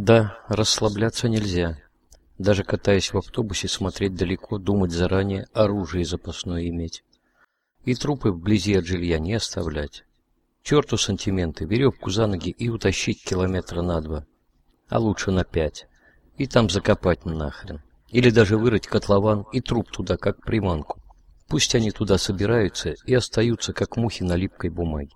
Да, расслабляться нельзя. Даже катаясь в автобусе, смотреть далеко, думать заранее, оружие запасное иметь. И трупы вблизи от жилья не оставлять. Черту сантименты, веревку за ноги и утащить километра на два. А лучше на пять. И там закопать нахрен. Или даже вырыть котлован и труп туда, как приманку. Пусть они туда собираются и остаются, как мухи на липкой бумаге.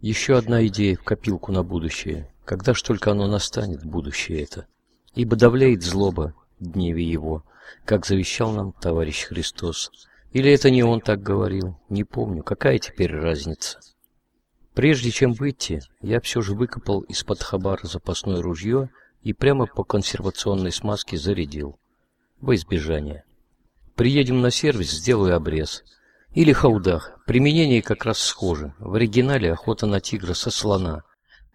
Еще одна идея в копилку на будущее. Когда ж только оно настанет, будущее это? Ибо давляет злоба дневе его, как завещал нам товарищ Христос. Или это не он так говорил, не помню, какая теперь разница. Прежде чем выйти, я все же выкопал из-под хабара запасное ружье и прямо по консервационной смазке зарядил. Во избежание. Приедем на сервис, сделаю обрез. Или хаудах. Применение как раз схоже. В оригинале охота на тигра со слона,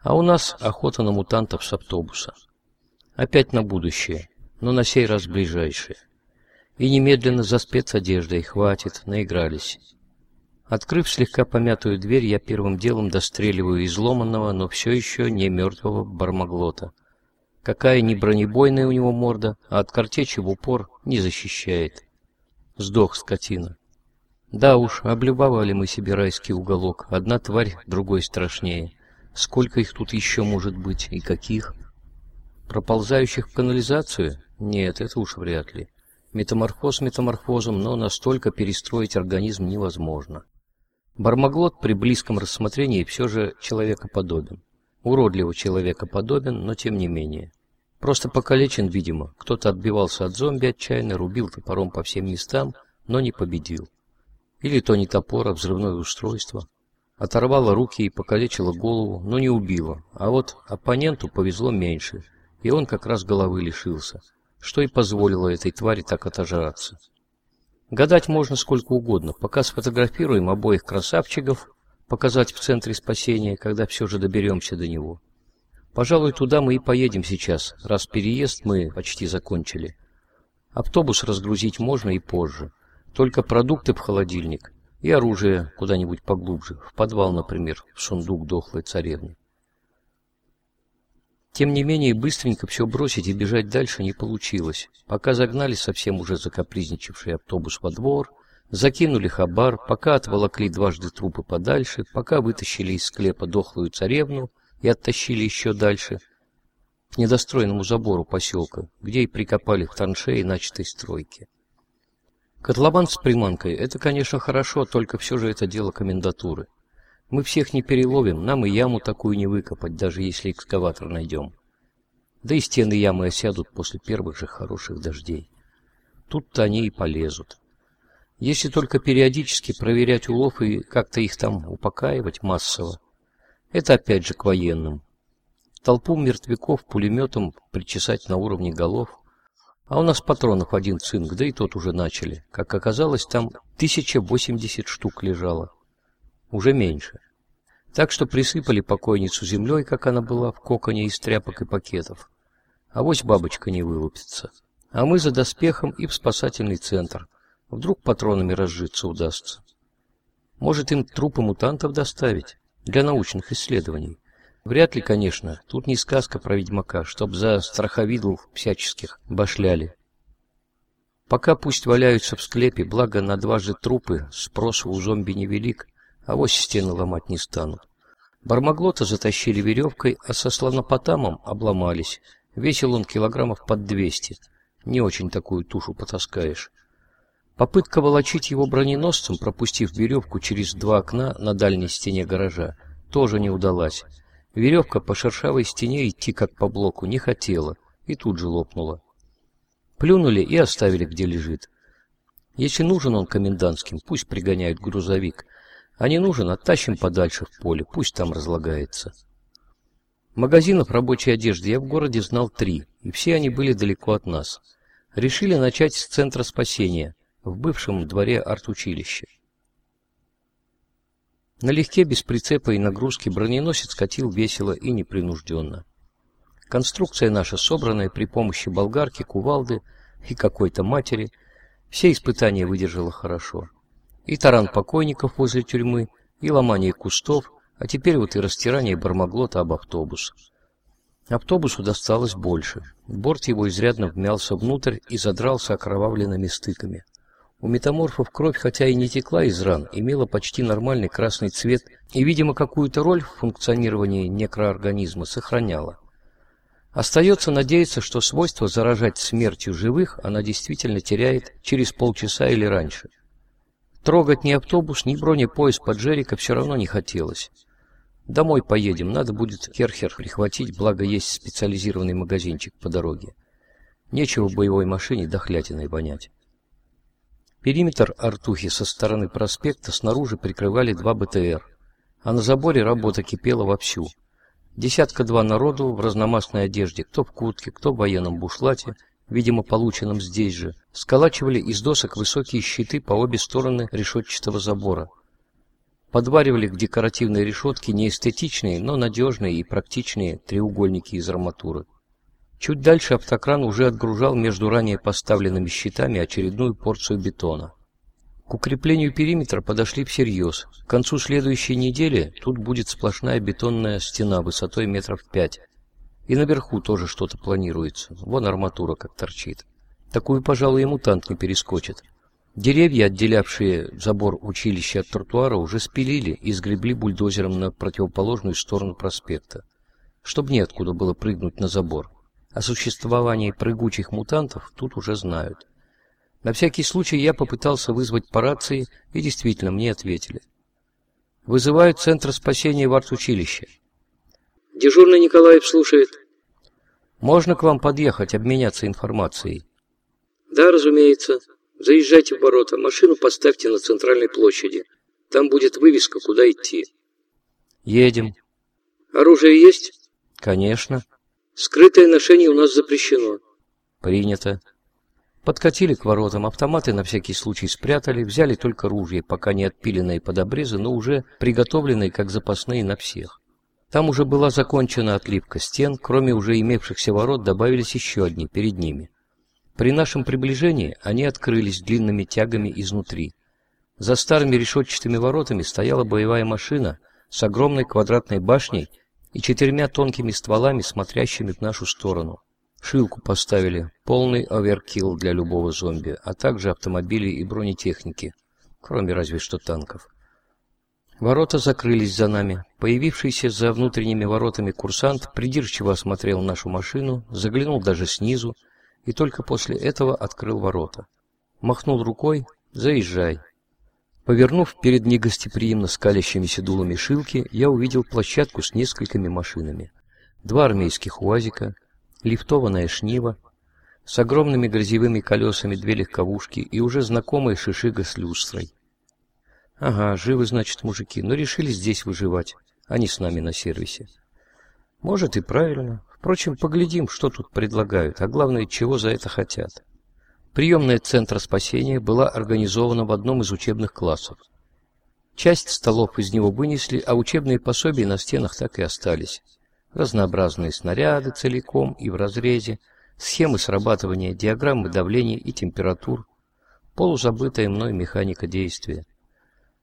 а у нас охота на мутантов с автобуса. Опять на будущее, но на сей раз ближайшее. И немедленно за спецодеждой хватит, наигрались. Открыв слегка помятую дверь, я первым делом достреливаю изломанного, но все еще не мертвого бармаглота. Какая ни бронебойная у него морда, а от картечи в упор не защищает. Сдох скотина. Да уж, облюбовали мы себе райский уголок. Одна тварь другой страшнее. Сколько их тут еще может быть и каких? Проползающих в канализацию? Нет, это уж вряд ли. Метаморфоз метаморфозом, но настолько перестроить организм невозможно. Бармаглот при близком рассмотрении все же человекоподобен. Уродливо человекоподобен, но тем не менее. Просто покалечен, видимо. Кто-то отбивался от зомби отчаянно, рубил топором по всем местам, но не победил. Или то не топор, а взрывное устройство. Оторвало руки и покалечило голову, но не убило. А вот оппоненту повезло меньше, и он как раз головы лишился, что и позволило этой твари так отожраться. Гадать можно сколько угодно, пока сфотографируем обоих красавчиков, показать в центре спасения, когда все же доберемся до него. Пожалуй, туда мы и поедем сейчас, раз переезд мы почти закончили. Автобус разгрузить можно и позже. Только продукты в холодильник и оружие куда-нибудь поглубже, в подвал, например, в сундук дохлой царевны. Тем не менее, быстренько все бросить и бежать дальше не получилось. Пока загнали совсем уже закапризничавший автобус во двор, закинули хабар, пока отволокли дважды трупы подальше, пока вытащили из склепа дохлую царевну и оттащили еще дальше, к недостроенному забору поселка, где и прикопали в траншеи начатой стройки. Котлован с приманкой – это, конечно, хорошо, только все же это дело комендатуры. Мы всех не переловим, нам и яму такую не выкопать, даже если экскаватор найдем. Да и стены ямы осядут после первых же хороших дождей. Тут-то они и полезут. Если только периодически проверять улов и как-то их там упокаивать массово. Это опять же к военным. Толпу мертвяков пулеметом причесать на уровне голов. А у нас патронов один цинк, да и тот уже начали. Как оказалось, там 1080 штук лежало уже меньше. Так что присыпали покойницу землей, как она была, в коконе из тряпок и пакетов. А вось бабочка не вылупится. А мы за доспехом и в спасательный центр. Вдруг патронами разжиться удастся. Может, им трупы мутантов доставить? Для научных исследований. Вряд ли, конечно. Тут не сказка про ведьмака, чтоб за страховидлов всяческих башляли. Пока пусть валяются в склепе, благо на дважды трупы спрос у зомби невелик, а вось стены ломать не станут. Бармаглота затащили веревкой, а со слонопотамом обломались. Весил он килограммов под двести. Не очень такую тушу потаскаешь. Попытка волочить его броненосцем, пропустив веревку через два окна на дальней стене гаража, тоже не удалась. Веревка по шершавой стене идти как по блоку не хотела и тут же лопнула. Плюнули и оставили, где лежит. Если нужен он комендантским, пусть пригоняют грузовик, а не нужен, оттащим подальше в поле, пусть там разлагается. Магазинов рабочей одежды я в городе знал три, и все они были далеко от нас. Решили начать с центра спасения, в бывшем дворе артучилища. Налегке, без прицепа и нагрузки, броненосец катил весело и непринужденно. Конструкция наша, собранная при помощи болгарки, кувалды и какой-то матери, все испытания выдержала хорошо. И таран покойников возле тюрьмы, и ломание кустов, а теперь вот и растирание бармаглота об автобус. Автобусу досталось больше. Борт его изрядно вмялся внутрь и задрался окровавленными стыками. У метаморфов кровь, хотя и не текла из ран, имела почти нормальный красный цвет и, видимо, какую-то роль в функционировании некроорганизма сохраняла. Остается надеяться, что свойство заражать смертью живых она действительно теряет через полчаса или раньше. Трогать ни автобус, ни бронепоезд под Джерика все равно не хотелось. Домой поедем, надо будет Керхер прихватить, благо есть специализированный магазинчик по дороге. Нечего в боевой машине дохлятиной вонять. Периметр Артухи со стороны проспекта снаружи прикрывали два БТР, а на заборе работа кипела вовсю. Десятка-два народу в разномастной одежде, кто в куртке, кто в военном бушлате, видимо, полученном здесь же, сколачивали из досок высокие щиты по обе стороны решетчатого забора. Подваривали к декоративной решетке неэстетичные, но надежные и практичные треугольники из арматуры. Чуть дальше автокран уже отгружал между ранее поставленными щитами очередную порцию бетона. К укреплению периметра подошли всерьез. К концу следующей недели тут будет сплошная бетонная стена высотой метров пять. И наверху тоже что-то планируется. Вон арматура как торчит. Такую, пожалуй, и мутант не перескочит. Деревья, отделявшие забор училища от тротуара, уже спилили и сгребли бульдозером на противоположную сторону проспекта, чтобы неоткуда было прыгнуть на забор. О существовании прыгучих мутантов тут уже знают. На всякий случай я попытался вызвать по рации, и действительно мне ответили. Вызывают Центр спасения в арт-училище. Дежурный Николаев слушает. Можно к вам подъехать, обменяться информацией? Да, разумеется. Заезжайте в ворота, машину поставьте на центральной площади. Там будет вывеска, куда идти. Едем. Оружие есть? Конечно. Скрытое ношение у нас запрещено. Принято. Подкатили к воротам, автоматы на всякий случай спрятали, взяли только ружья, пока не отпиленные под обрезы, но уже приготовленные как запасные на всех. Там уже была закончена отливка стен, кроме уже имевшихся ворот добавились еще одни перед ними. При нашем приближении они открылись длинными тягами изнутри. За старыми решетчатыми воротами стояла боевая машина с огромной квадратной башней и четырьмя тонкими стволами, смотрящими в нашу сторону. Шилку поставили, полный оверкилл для любого зомби, а также автомобили и бронетехники, кроме разве что танков. Ворота закрылись за нами. Появившийся за внутренними воротами курсант придирчиво осмотрел нашу машину, заглянул даже снизу и только после этого открыл ворота. Махнул рукой «Заезжай». Повернув перед негостеприимно скалящимися дулами шилки, я увидел площадку с несколькими машинами. Два армейских УАЗика, лифтованная шнива, с огромными грязевыми колесами две легковушки и уже знакомая шишига с люстрой. Ага, живы, значит, мужики, но решили здесь выживать, а не с нами на сервисе. Может и правильно. Впрочем, поглядим, что тут предлагают, а главное, чего за это хотят. Приемная центра спасения была организована в одном из учебных классов. Часть столов из него вынесли, а учебные пособия на стенах так и остались. Разнообразные снаряды целиком и в разрезе, схемы срабатывания, диаграммы давления и температур, полузабытая мной механика действия.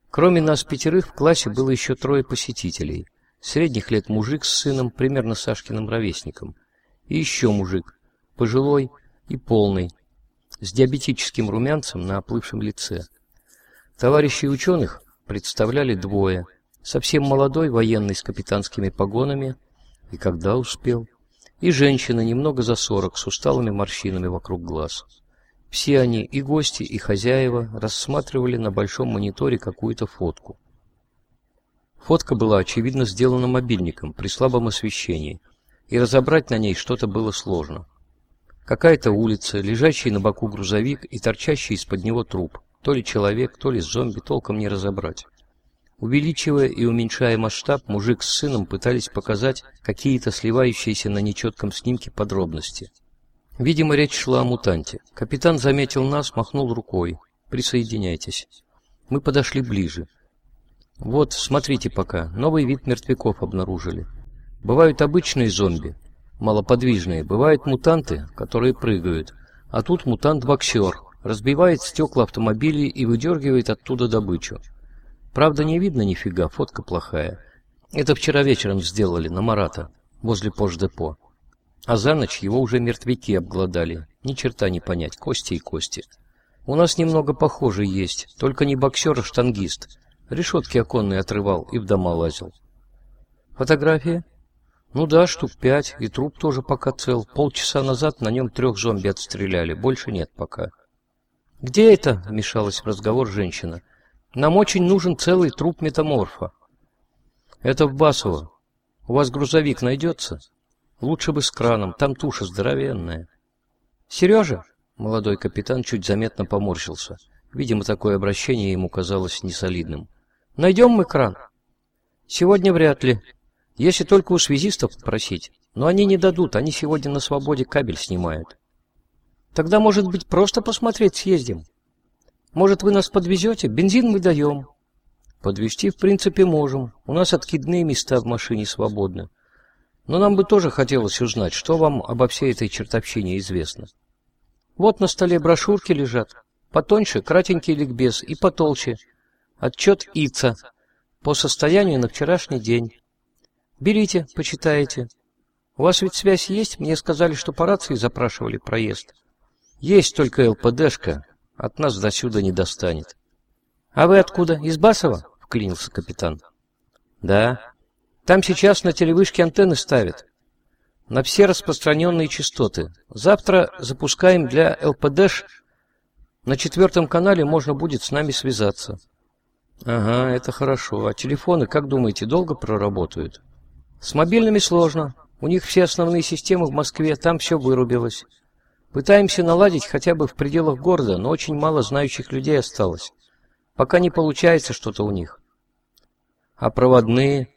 Кроме нас пятерых в классе было еще трое посетителей. Средних лет мужик с сыном, примерно Сашкиным ровесником, и еще мужик, пожилой и полный, с диабетическим румянцем на оплывшем лице. Товарищи ученых представляли двое. Совсем молодой военный с капитанскими погонами, и когда успел, и женщина немного за сорок с усталыми морщинами вокруг глаз. Все они, и гости, и хозяева, рассматривали на большом мониторе какую-то фотку. Фотка была, очевидно, сделана мобильником при слабом освещении, и разобрать на ней что-то было сложно. Какая-то улица, лежащий на боку грузовик и торчащий из-под него труп. То ли человек, то ли зомби, толком не разобрать. Увеличивая и уменьшая масштаб, мужик с сыном пытались показать какие-то сливающиеся на нечетком снимке подробности. Видимо, речь шла о мутанте. Капитан заметил нас, махнул рукой. «Присоединяйтесь». Мы подошли ближе. «Вот, смотрите пока, новый вид мертвяков обнаружили. Бывают обычные зомби, малоподвижные. Бывают мутанты, которые прыгают. А тут мутант-боксер, разбивает стекла автомобилей и выдергивает оттуда добычу. Правда, не видно нифига, фотка плохая. Это вчера вечером сделали, на Марата, возле пождепо. А за ночь его уже мертвяки обглодали. Ни черта не понять, кости и кости. У нас немного похожий есть, только не боксер, а штангист. Решетки оконные отрывал и в дома лазил. Фотография? Ну да, штук пять, и труп тоже пока цел. Полчаса назад на нем трех зомби отстреляли, больше нет пока. «Где это?» — вмешалась в разговор женщина. «Нам очень нужен целый труп метаморфа». «Это в Басово. У вас грузовик найдется?» «Лучше бы с краном, там туша здоровенная». «Сережа?» — молодой капитан чуть заметно поморщился. Видимо, такое обращение ему казалось несолидным. «Найдем мы кран?» «Сегодня вряд ли. Если только у связистов попросить. Но они не дадут, они сегодня на свободе кабель снимают». Тогда, может быть, просто посмотреть съездим? Может, вы нас подвезете? Бензин мы даем. Подвезти, в принципе, можем. У нас откидные места в машине свободны. Но нам бы тоже хотелось узнать, что вам обо всей этой чертовщине известно. Вот на столе брошюрки лежат. Потоньше кратенький ликбез и потолще. Отчет ИЦА по состоянию на вчерашний день. Берите, почитайте. У вас ведь связь есть? Мне сказали, что по рации запрашивали проезд. Есть только ЛПДшка, от нас до сюда не достанет. — А вы откуда? Из Басова? — вклинился капитан. — Да. Там сейчас на телевышке антенны ставят. На все распространенные частоты. Завтра запускаем для ЛПДш. На четвертом канале можно будет с нами связаться. — Ага, это хорошо. А телефоны, как думаете, долго проработают? — С мобильными сложно. У них все основные системы в Москве, там все вырубилось. Пытаемся наладить хотя бы в пределах города, но очень мало знающих людей осталось. Пока не получается что-то у них. А проводные?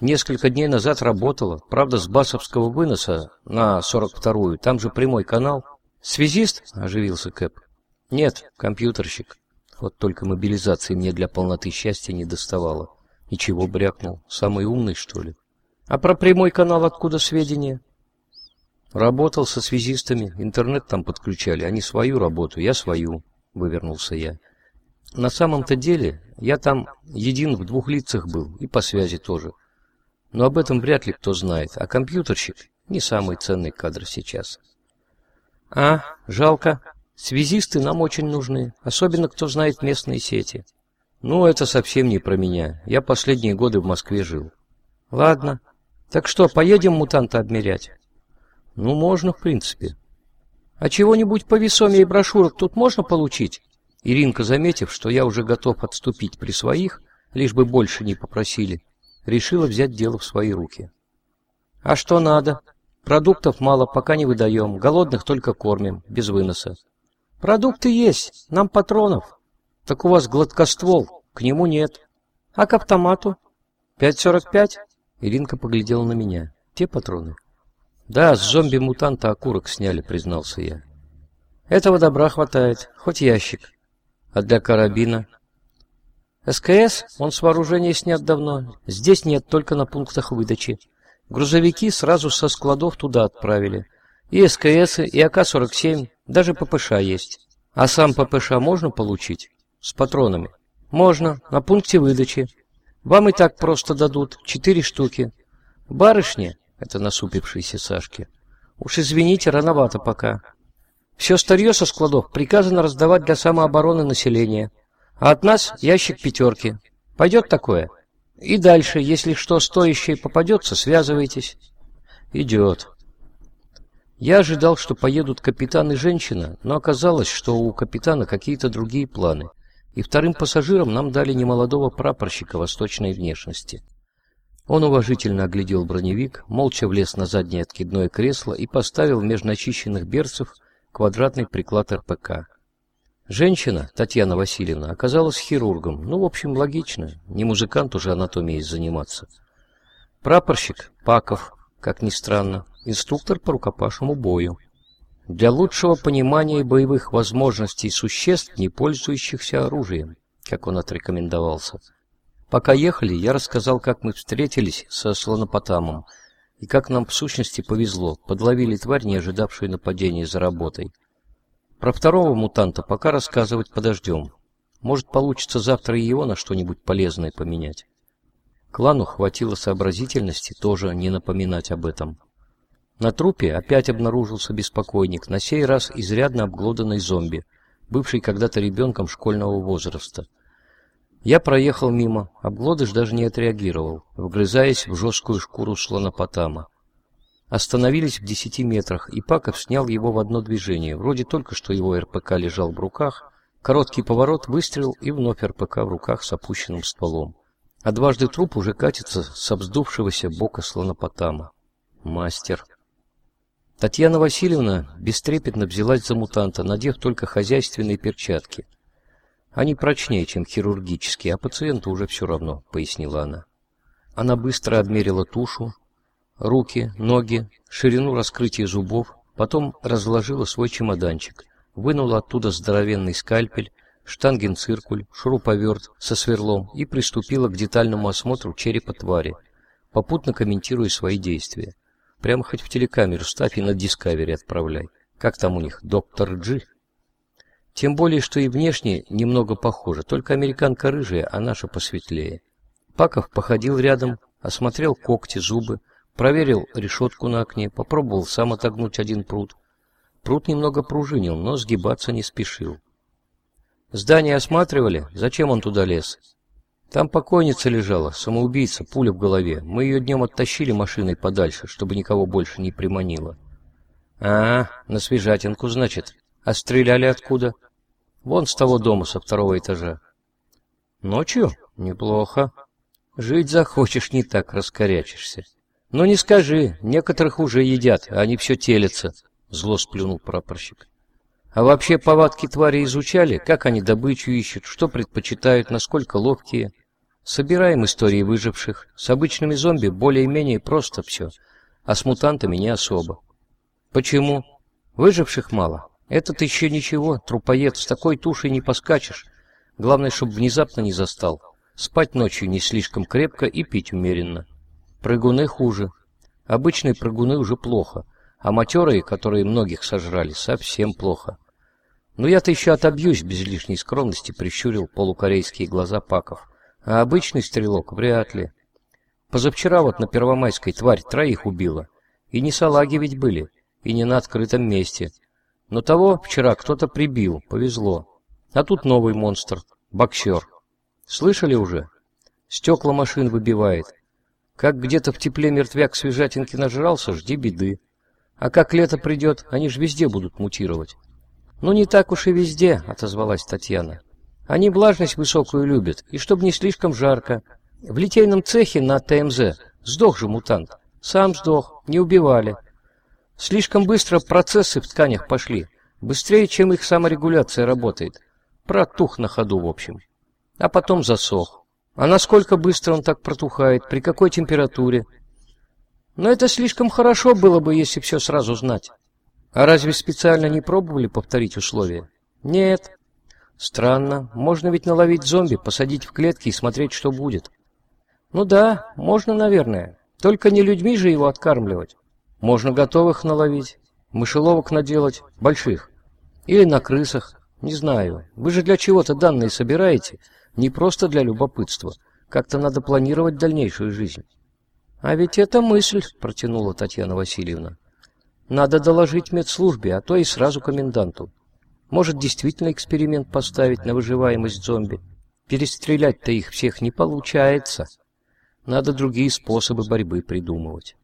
Несколько дней назад работала, правда, с басовского выноса на 42-ю, там же прямой канал. Связист? Оживился Кэп. Нет, компьютерщик. Вот только мобилизации мне для полноты счастья не доставало. Ничего брякнул. Самый умный, что ли? А про прямой канал откуда сведения? Работал со связистами, интернет там подключали. Они свою работу, я свою, вывернулся я. На самом-то деле, я там един в двух лицах был, и по связи тоже. Но об этом вряд ли кто знает, а компьютерщик не самый ценный кадр сейчас. А, жалко. Связисты нам очень нужны, особенно кто знает местные сети. Ну, это совсем не про меня. Я последние годы в Москве жил. Ладно. Так что, поедем мутанта обмерять? Ну, можно, в принципе. А чего-нибудь повесомее брошюрок тут можно получить? Иринка, заметив, что я уже готов отступить при своих, лишь бы больше не попросили, решила взять дело в свои руки. А что надо? Продуктов мало, пока не выдаем, голодных только кормим, без выноса. Продукты есть, нам патронов. Так у вас гладкоствол, к нему нет. А к автомату? Пять сорок пять? Иринка поглядела на меня. Те патроны. Да, с зомби-мутанта окурок сняли, признался я. Этого добра хватает, хоть ящик. А для карабина? СКС, он с вооружения снят давно. Здесь нет, только на пунктах выдачи. Грузовики сразу со складов туда отправили. И СКС, и АК-47, даже ППШ есть. А сам ППШ можно получить? С патронами? Можно, на пункте выдачи. Вам и так просто дадут, четыре штуки. Барышня, это насупившийся Сашке. Уж извините, рановато пока. Все старье со складов приказано раздавать для самообороны населения. А от нас ящик пятерки. Пойдет такое? И дальше, если что стоящее попадется, связывайтесь. Идет. Я ожидал, что поедут капитан и женщина, но оказалось, что у капитана какие-то другие планы. И вторым пассажирам нам дали немолодого прапорщика восточной внешности. Он уважительно оглядел броневик, молча влез на заднее откидное кресло и поставил меж начищенных берцев квадратный приклад РПК. Женщина, Татьяна Васильевна, оказалась хирургом. Ну, в общем, логично. Не музыкант уже анатомией заниматься. Прапорщик Паков, как ни странно, инструктор по рукопашному бою. Для лучшего понимания боевых возможностей существ, не пользующихся оружием, как он отрекомендовался – Пока ехали, я рассказал, как мы встретились со слонопотамом, и как нам в сущности повезло, подловили тварь, не ожидавшую нападения за работой. Про второго мутанта пока рассказывать подождем. Может, получится завтра и его на что-нибудь полезное поменять. Клану хватило сообразительности тоже не напоминать об этом. На трупе опять обнаружился беспокойник, на сей раз изрядно обглоданный зомби, бывший когда-то ребенком школьного возраста. Я проехал мимо, обглодыш даже не отреагировал, вгрызаясь в жесткую шкуру слонопотама. Остановились в десяти метрах, и Паков снял его в одно движение. Вроде только что его РПК лежал в руках, короткий поворот, выстрел и вновь РПК в руках с опущенным стволом. А дважды труп уже катится с обздувшегося бока слонопотама. Мастер. Татьяна Васильевна бестрепетно взялась за мутанта, надев только хозяйственные перчатки. Они прочнее, чем хирургические, а пациенту уже все равно, пояснила она. Она быстро обмерила тушу, руки, ноги, ширину раскрытия зубов, потом разложила свой чемоданчик, вынула оттуда здоровенный скальпель, штангенциркуль, шуруповерт со сверлом и приступила к детальному осмотру черепа твари, попутно комментируя свои действия. Прямо хоть в телекамеру ставь и на Дискавери отправляй. Как там у них, доктор Джи? Тем более, что и внешне немного похоже, только американка рыжая, а наша посветлее. Паков походил рядом, осмотрел когти, зубы, проверил решетку на окне, попробовал сам отогнуть один пруд. Пруд немного пружинил, но сгибаться не спешил. Здание осматривали? Зачем он туда лез? Там покойница лежала, самоубийца, пуля в голове. Мы ее днем оттащили машиной подальше, чтобы никого больше не приманило. А, на свежатинку, значит. А стреляли откуда? Вон с того дома, со второго этажа. Ночью? Неплохо. Жить захочешь, не так раскорячишься. Ну не скажи, некоторых уже едят, а они все телятся, зло сплюнул прапорщик. А вообще повадки твари изучали, как они добычу ищут, что предпочитают, насколько ловкие. Собираем истории выживших. С обычными зомби более-менее просто все, а с мутантами не особо. Почему? Выживших мало. Этот еще ничего, трупоед, с такой тушей не поскачешь. Главное, чтобы внезапно не застал. Спать ночью не слишком крепко и пить умеренно. Прыгуны хуже. Обычные прыгуны уже плохо, а матерые, которые многих сожрали, совсем плохо. Но я-то еще отобьюсь без лишней скромности, прищурил полукорейские глаза Паков. А обычный стрелок вряд ли. Позавчера вот на Первомайской тварь троих убила. И не салаги ведь были, и не на открытом месте. Но того вчера кто-то прибил, повезло. А тут новый монстр, боксер. Слышали уже? Стекла машин выбивает. Как где-то в тепле мертвяк свежатинки нажрался, жди беды. А как лето придет, они же везде будут мутировать. «Ну, не так уж и везде», — отозвалась Татьяна. «Они влажность высокую любят, и чтобы не слишком жарко. В литейном цехе на ТМЗ сдох же мутант. Сам сдох, не убивали. Слишком быстро процессы в тканях пошли. Быстрее, чем их саморегуляция работает. Протух на ходу, в общем. А потом засох. А насколько быстро он так протухает, при какой температуре? Но это слишком хорошо было бы, если все сразу знать. А разве специально не пробовали повторить условия? Нет. Странно. Можно ведь наловить зомби, посадить в клетки и смотреть, что будет. Ну да, можно, наверное. Только не людьми же его откармливать. Можно готовых наловить, мышеловок наделать, больших. Или на крысах, не знаю. Вы же для чего-то данные собираете, не просто для любопытства. Как-то надо планировать дальнейшую жизнь. А ведь это мысль, протянула Татьяна Васильевна. Надо доложить медслужбе, а то и сразу коменданту. Может, действительно эксперимент поставить на выживаемость зомби. Перестрелять-то их всех не получается. Надо другие способы борьбы придумывать.